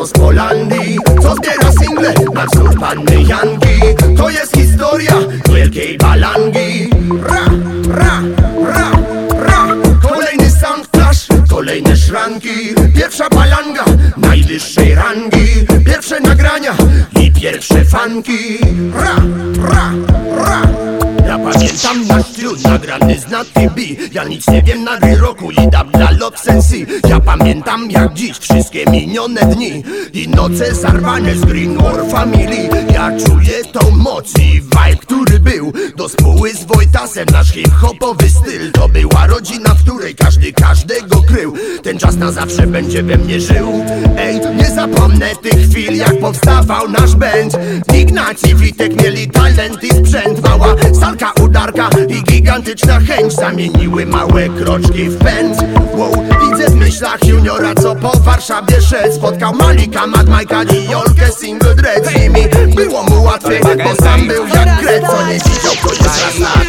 prosto z Polandii Co zbiera single na wzór panny Janki To jest historia wielkiej balangi. Ra, ra, ra, ra. Kolejny sound flash, kolejne szranki. Pierwsza balanga najwyższej rangi. Pierwsze nagrania i pierwsze fanki. Ra, ra, ra ślub nagrany z Natty B. Ja nic nie wiem na roku i dam dla Love Sensi Ja pamiętam jak dziś wszystkie minione dni I noce zarwane z Green War Family. Ja czuję tą moc i vibe, który był Do spóły z Wojtasem. Nasz hip-hopowy styl To była rodzina, w której każdy każdego krył. Ten czas na zawsze będzie we mnie żył. Ej, nie zapomnę tych chwil jak powstawał nasz band. Ignacy, Witek mieli talent i sprzęt. Mała salka, udarka i gigantyczna chęć. Zamieniły małe kroczki w pęd. Wow, Widzę w myślach juniora, co po Warszawie szedł. Spotkał Malika, Mad Mike'a i Jolkę Single Dread nimi było mu łatwiej, bo sam był jak kret Co nie widział, to raz na